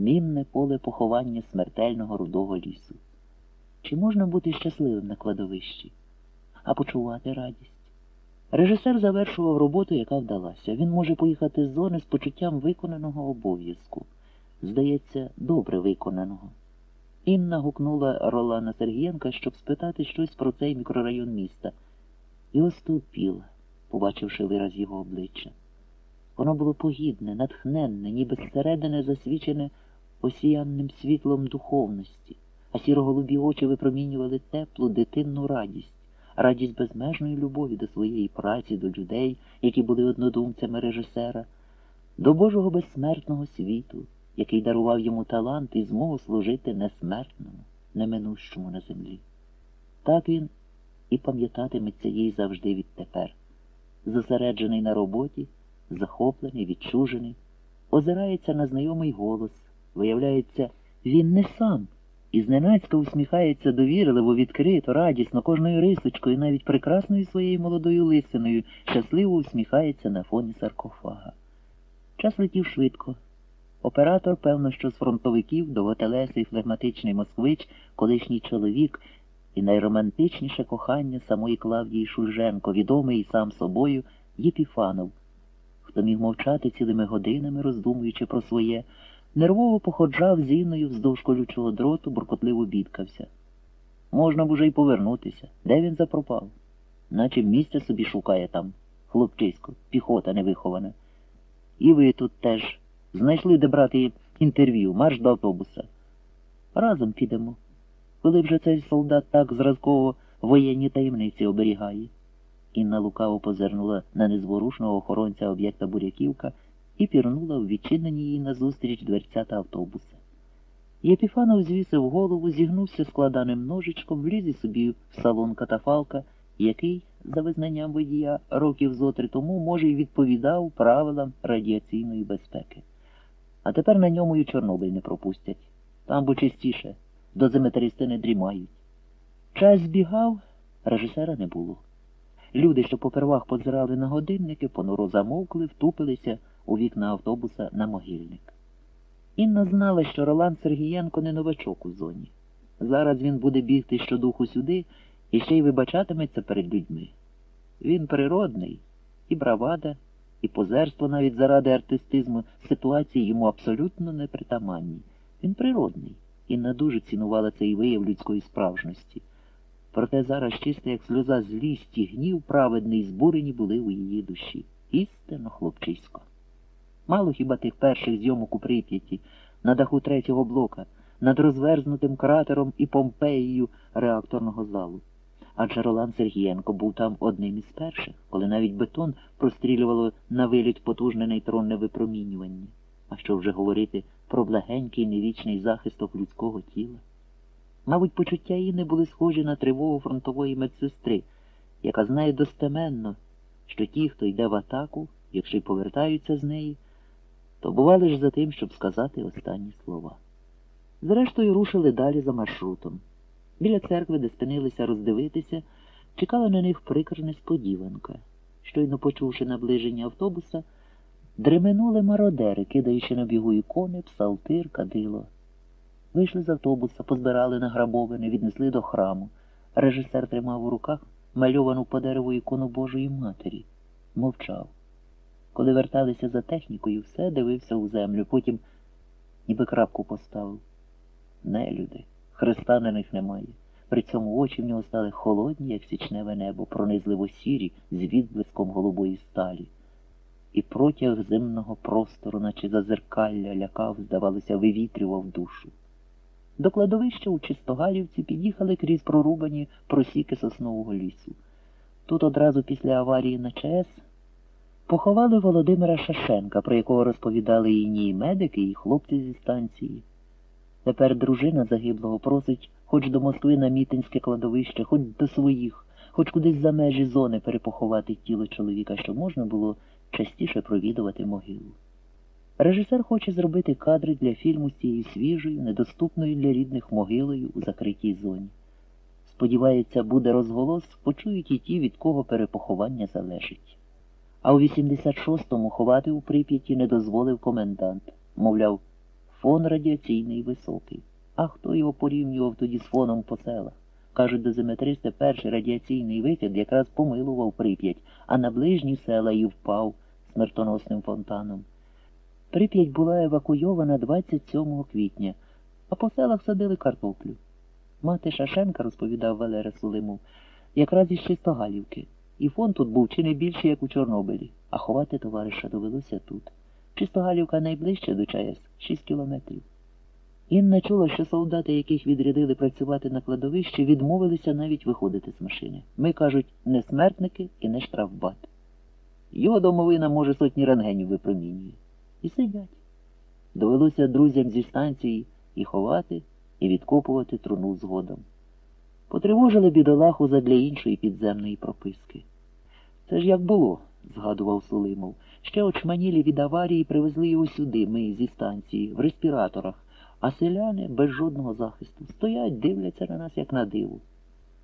мінне поле поховання смертельного рудого лісу. Чи можна бути щасливим на кладовищі, а почувати радість? Режисер завершував роботу, яка вдалася. Він може поїхати з зони з почуттям виконаного обов'язку. Здається, добре виконаного. Інна гукнула Ролана Сергієнка, щоб спитати щось про цей мікрорайон міста, і остовпіла, побачивши вираз його обличчя. Воно було погідне, натхненне, ніби зсередини засвічене осіянним світлом духовності, а сіроголубі очі випромінювали теплу дитинну радість, радість безмежної любові до своєї праці, до людей, які були однодумцями режисера, до Божого безсмертного світу, який дарував йому талант і змогу служити несмертному, неминущому на землі. Так він і пам'ятатиметься їй завжди відтепер, зосереджений на роботі, захоплений, відчужений, озирається на знайомий голос, виявляється, він не сам, і зненацька усміхається довірливо, відкрито, радісно, кожною рисочкою, навіть прекрасною своєю молодою лисиною, щасливо усміхається на фоні саркофага. Час летів швидко. Оператор, певно, що з фронтовиків, довготелесий флегматичний москвич, колишній чоловік і найромантичніше кохання самої Клавдії Шульженко, відомий сам собою Єпіфанов, хто міг мовчати цілими годинами, роздумуючи про своє, нервово походжав з Інною вздовж колючого дроту, буркотливо бідкався. Можна б уже й повернутися. Де він запропав? Наче місця собі шукає там, хлопчисько, піхота невихована. І ви тут теж знайшли, де брати інтерв'ю, марш до автобуса. Разом підемо. Коли вже цей солдат так зразково воєнні таємниці оберігає. Інна лукаво позирнула на незворушного охоронця об'єкта Буряківка і пірнула в відчинені їй назустріч дверцята автобуса. Єпіфанов звісив голову, зігнувся складаним ножичком, вліз і собі в салон катафалка, який, за визнанням водія, років зотри тому, може, й відповідав правилам радіаційної безпеки. А тепер на ньому і Чорнобиль не пропустять. Там бо чистіше, дозиметристи не дрімають. Час збігав, режисера не було. Люди, що попервах позирали на годинники, понуро замовкли, втупилися у вікна автобуса на могильник. Інна знала, що Ролан Сергієнко не новачок у зоні. Зараз він буде бігти щодуху сюди і ще й вибачатиметься перед людьми. Він природний, і бравада, і позерство навіть заради артистизму ситуації йому абсолютно непритаманні. Він природний. Інна дуже цінувала цей вияв людської справжності. Проте зараз чисто, як сльоза злісті, гнів праведний, збурені були у її душі. Істинно хлопчисько. Мало хіба тих перших зйомок у Прип'яті, на даху третього блока, над розверзнутим кратером і Помпеєю реакторного залу. Адже Ролан Сергієнко був там одним із перших, коли навіть бетон прострілювало на виліт потужне нейтронне випромінювання. А що вже говорити про благенький невічний захисток людського тіла? Мабуть, почуття Інни були схожі на тривогу фронтової медсестри, яка знає достеменно, що ті, хто йде в атаку, якщо й повертаються з неї, то бували ж за тим, щоб сказати останні слова. Зрештою, рушили далі за маршрутом. Біля церкви, де спинилися роздивитися, чекала на них прикра несподіванка. Щойно почувши наближення автобуса, дременули мародери, кидаючи на бігу ікони, псалтир, кадило. Вийшли з автобуса, позбирали награбоване, віднесли до храму. Режисер тримав у руках мальовану по дереву ікону Божої Матері. Мовчав. Коли верталися за технікою, все дивився у землю, потім ніби крапку поставив. Не, люди, Христа на них немає. При цьому очі в нього стали холодні, як січневе небо, пронизливо сірі, з відблиском голубої сталі. І протяг земного простору, наче зазеркалля, лякав, здавалося, вивітрював душу. До кладовища у Чистогалівці під'їхали крізь прорубані просіки соснового лісу. Тут одразу після аварії на ЧАЕС поховали Володимира Шашенка, про якого розповідали і медики, і хлопці зі станції. Тепер дружина загиблого просить хоч до Москви на мітинське кладовище, хоч до своїх, хоч кудись за межі зони перепоховати тіло чоловіка, щоб можна було частіше провідувати могилу. Режисер хоче зробити кадри для фільму з цією свіжою, недоступною для рідних могилою у закритій зоні. Сподівається, буде розголос, почують і ті, від кого перепоховання залежить. А у 86-му ховати у Прип'яті не дозволив комендант. Мовляв, Фон радіаційний високий. А хто його порівнював тоді з фоном по селах? Кажуть, дозиметристи перший радіаційний викид якраз помилував Прип'ять, а на ближні села і впав смертоносним фонтаном. Прип'ять була евакуйована 27 квітня, а по селах садили картоплю. Мати Шашенка, розповідав Валера Сулимов, якраз із Чистогалівки. І фон тут був чи не більше, як у Чорнобилі, а ховати товариша довелося тут. Чистогалівка найближче до ЧАЕС 6 кілометрів. Інна чула, що солдати, яких відрядили працювати на кладовищі, відмовилися навіть виходити з машини. Ми, кажуть, не смертники і не штрафбат. Його домовина, може, сотні рентгенів випромінює. І сидять. Довелося друзям зі станції і ховати, і відкопувати труну згодом. Потривожили бідолаху задля іншої підземної прописки. Це ж як було, згадував Сулимов. Ще очманілі від аварії привезли його сюди, ми зі станції, в респіраторах, а селяни без жодного захисту стоять, дивляться на нас, як на диву.